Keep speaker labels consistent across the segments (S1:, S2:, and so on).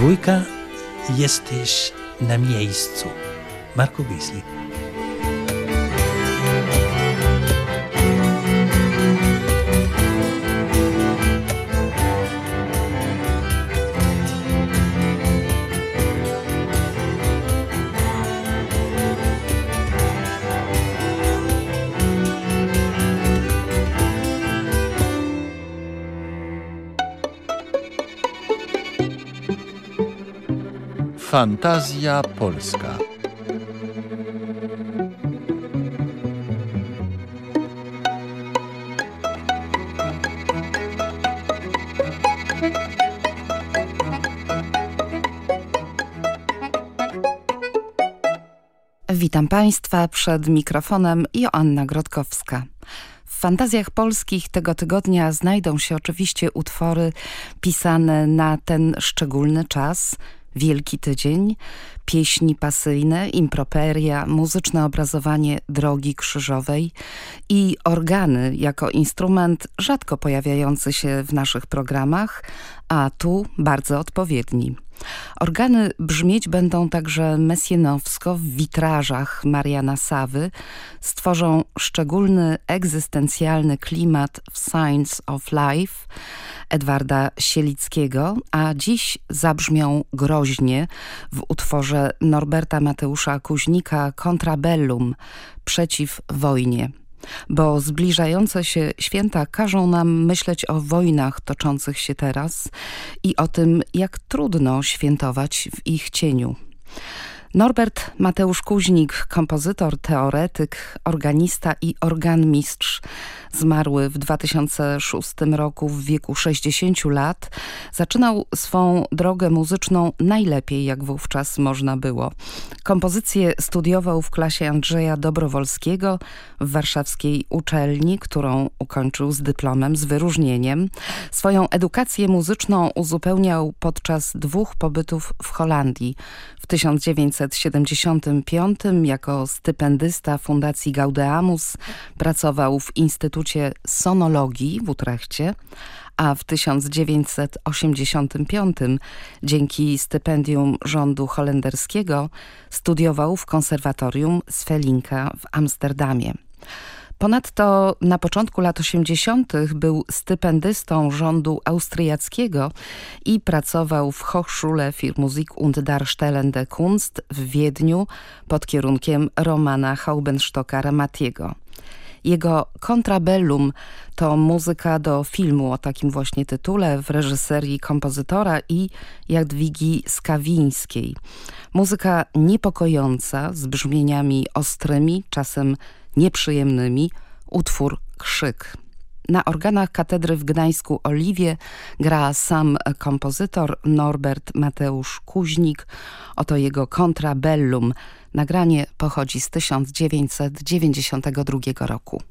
S1: Dwójka jesteś na miejscu. Marco Beasley.
S2: Fantazja Polska.
S3: Witam Państwa przed mikrofonem Joanna Grodkowska. W fantazjach polskich tego tygodnia znajdą się oczywiście utwory pisane na ten szczególny czas – Wielki Tydzień, pieśni pasyjne, improperia, muzyczne obrazowanie drogi krzyżowej i organy jako instrument rzadko pojawiający się w naszych programach, a tu bardzo odpowiedni. Organy brzmieć będą także mesjenowsko w witrażach Mariana Sawy, stworzą szczególny egzystencjalny klimat w Science of Life Edwarda Sielickiego, a dziś zabrzmią groźnie w utworze Norberta Mateusza Kuźnika Contrabellum przeciw wojnie bo zbliżające się święta każą nam myśleć o wojnach toczących się teraz i o tym, jak trudno świętować w ich cieniu. Norbert Mateusz Kuźnik, kompozytor, teoretyk, organista i organmistrz, zmarły w 2006 roku w wieku 60 lat, zaczynał swą drogę muzyczną najlepiej, jak wówczas można było. Kompozycję studiował w klasie Andrzeja Dobrowolskiego w warszawskiej uczelni, którą ukończył z dyplomem, z wyróżnieniem. Swoją edukację muzyczną uzupełniał podczas dwóch pobytów w Holandii. W 1975 jako stypendysta Fundacji Gaudeamus pracował w Instytucie Sonologii w Utrechcie, a w 1985 dzięki stypendium rządu holenderskiego studiował w konserwatorium Svellinka w Amsterdamie. Ponadto na początku lat 80. był stypendystą rządu austriackiego i pracował w Hochschule für Musik und Darstellende Kunst w Wiedniu pod kierunkiem Romana Haubenstocka-Ramatiego. Jego Contrabellum to muzyka do filmu o takim właśnie tytule w reżyserii kompozytora i Jadwigi Skawińskiej. Muzyka niepokojąca z brzmieniami ostrymi, czasem nieprzyjemnymi, utwór Krzyk. Na organach katedry w Gdańsku Oliwie gra sam kompozytor Norbert Mateusz Kuźnik. Oto jego Contrabellum. Nagranie pochodzi z 1992 roku.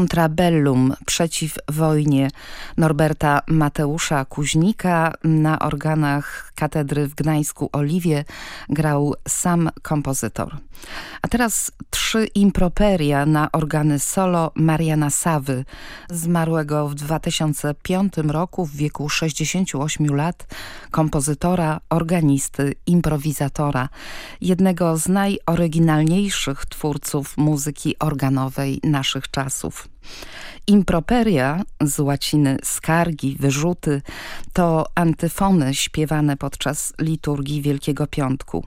S3: Kontrabellum przeciw wojnie Norberta Mateusza Kuźnika na organach katedry w Gdańsku Oliwie grał sam kompozytor. A teraz trzy improperia na organy solo Mariana Sawy, zmarłego w 2005 roku w wieku 68 lat, kompozytora, organisty, improwizatora, jednego z najoryginalniejszych twórców muzyki organowej naszych czasów. Improperia z łaciny skargi, wyrzuty to antyfony śpiewane podczas liturgii Wielkiego Piątku.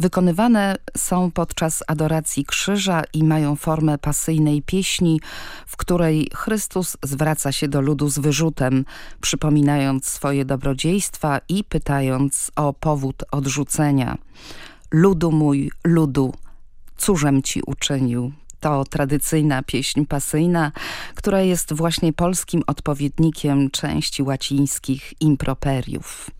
S3: Wykonywane są podczas adoracji krzyża i mają formę pasyjnej pieśni, w której Chrystus zwraca się do ludu z wyrzutem, przypominając swoje dobrodziejstwa i pytając o powód odrzucenia. Ludu mój, ludu, cóżem ci uczynił? To tradycyjna pieśń pasyjna, która jest właśnie polskim odpowiednikiem części łacińskich improperiów.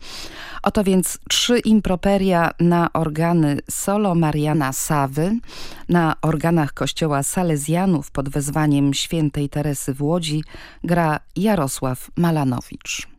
S3: Oto więc trzy improperia na organy solo Mariana Sawy, na organach kościoła Salezjanów pod wezwaniem świętej Teresy w Łodzi gra Jarosław Malanowicz.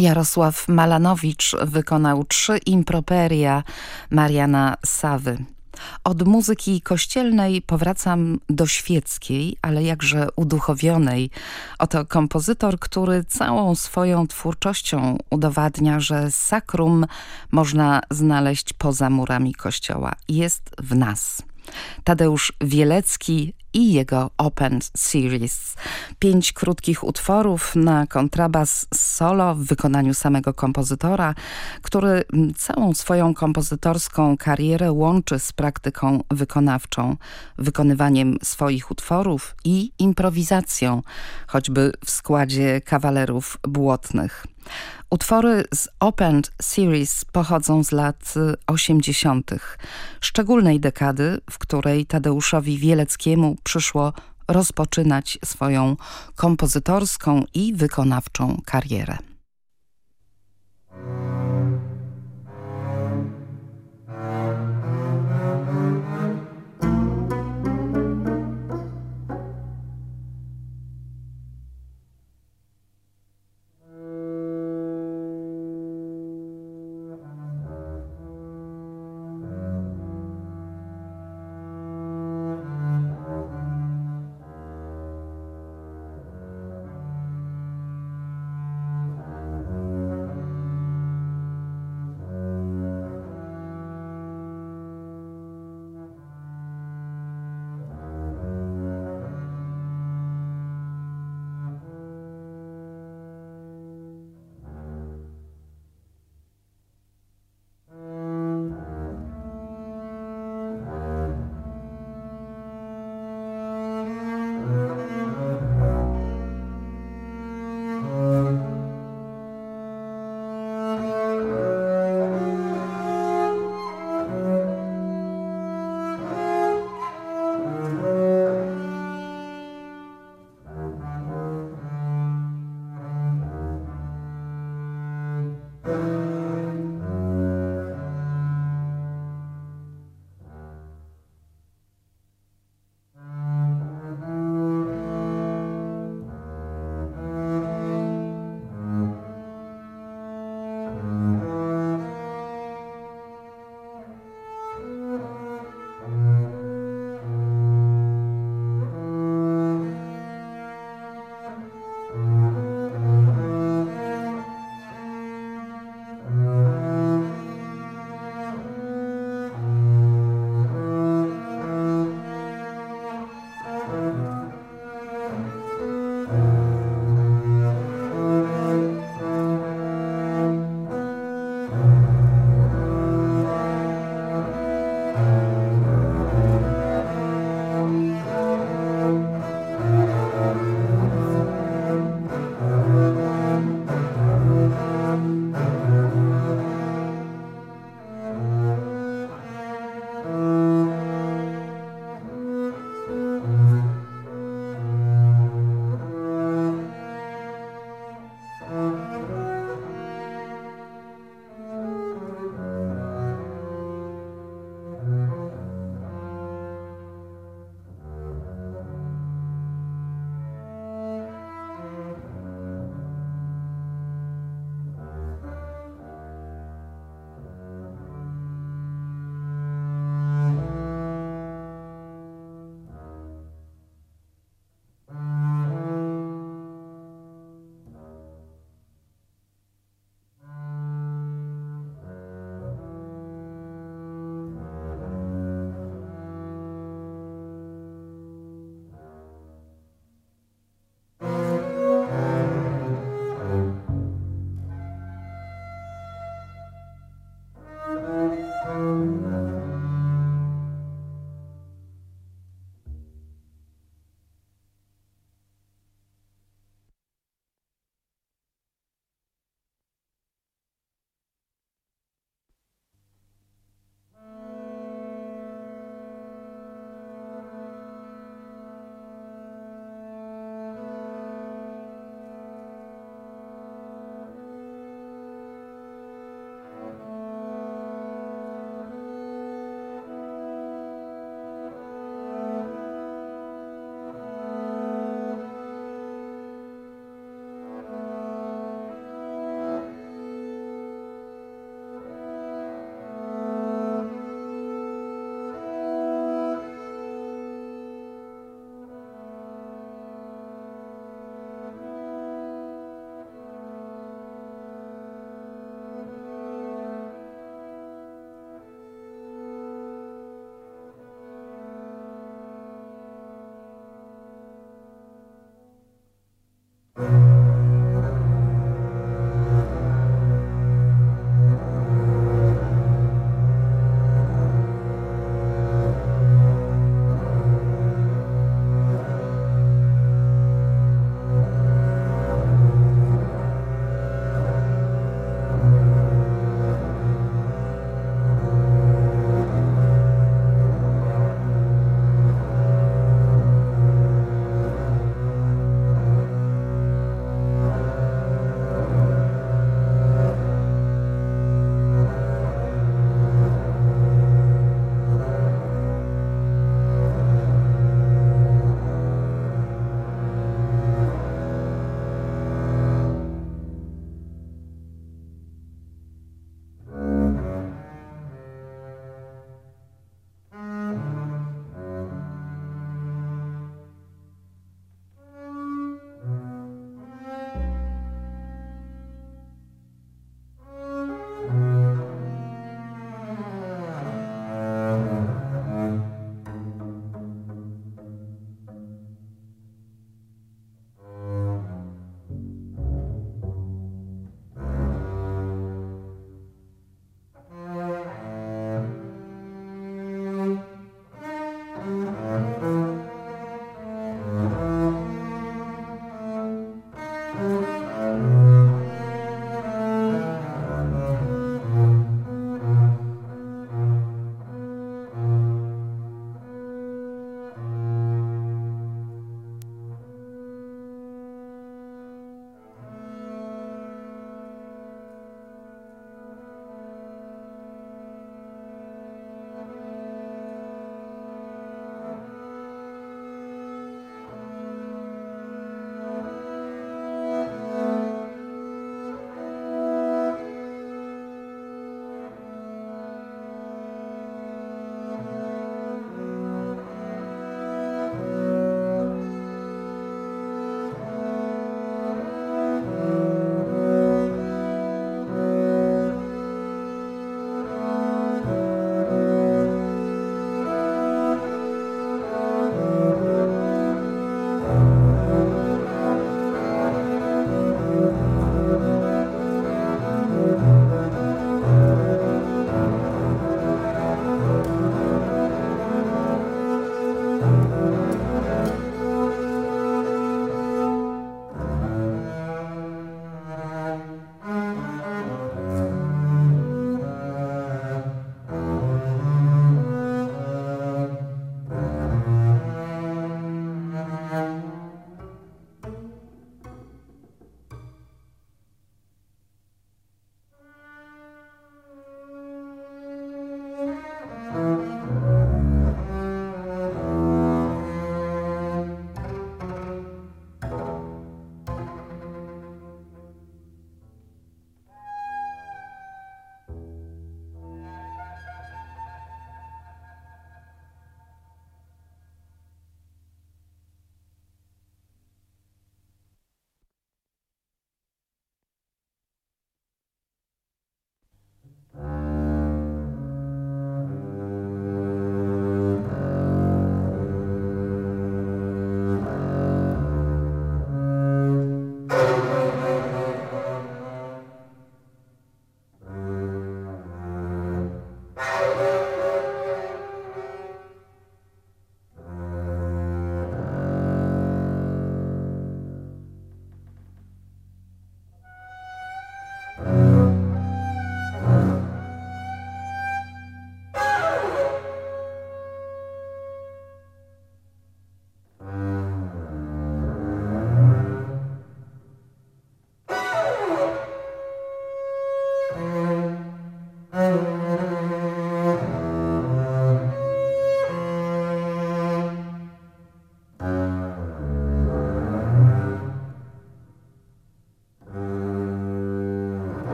S3: Jarosław Malanowicz wykonał trzy improperia Mariana Sawy. Od muzyki kościelnej powracam do świeckiej, ale jakże uduchowionej. Oto kompozytor, który całą swoją twórczością udowadnia, że sakrum można znaleźć poza murami kościoła. Jest w nas. Tadeusz Wielecki i jego Open Series. Pięć krótkich utworów na kontrabas solo w wykonaniu samego kompozytora, który całą swoją kompozytorską karierę łączy z praktyką wykonawczą, wykonywaniem swoich utworów i improwizacją, choćby w składzie kawalerów błotnych. Utwory z Open Series pochodzą z lat 80., szczególnej dekady, w której Tadeuszowi Wieleckiemu przyszło rozpoczynać swoją kompozytorską i wykonawczą karierę.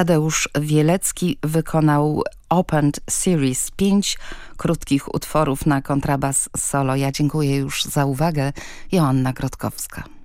S3: Tadeusz Wielecki wykonał Opened Series 5 krótkich utworów na kontrabas solo. Ja dziękuję już za uwagę. Joanna Grotkowska.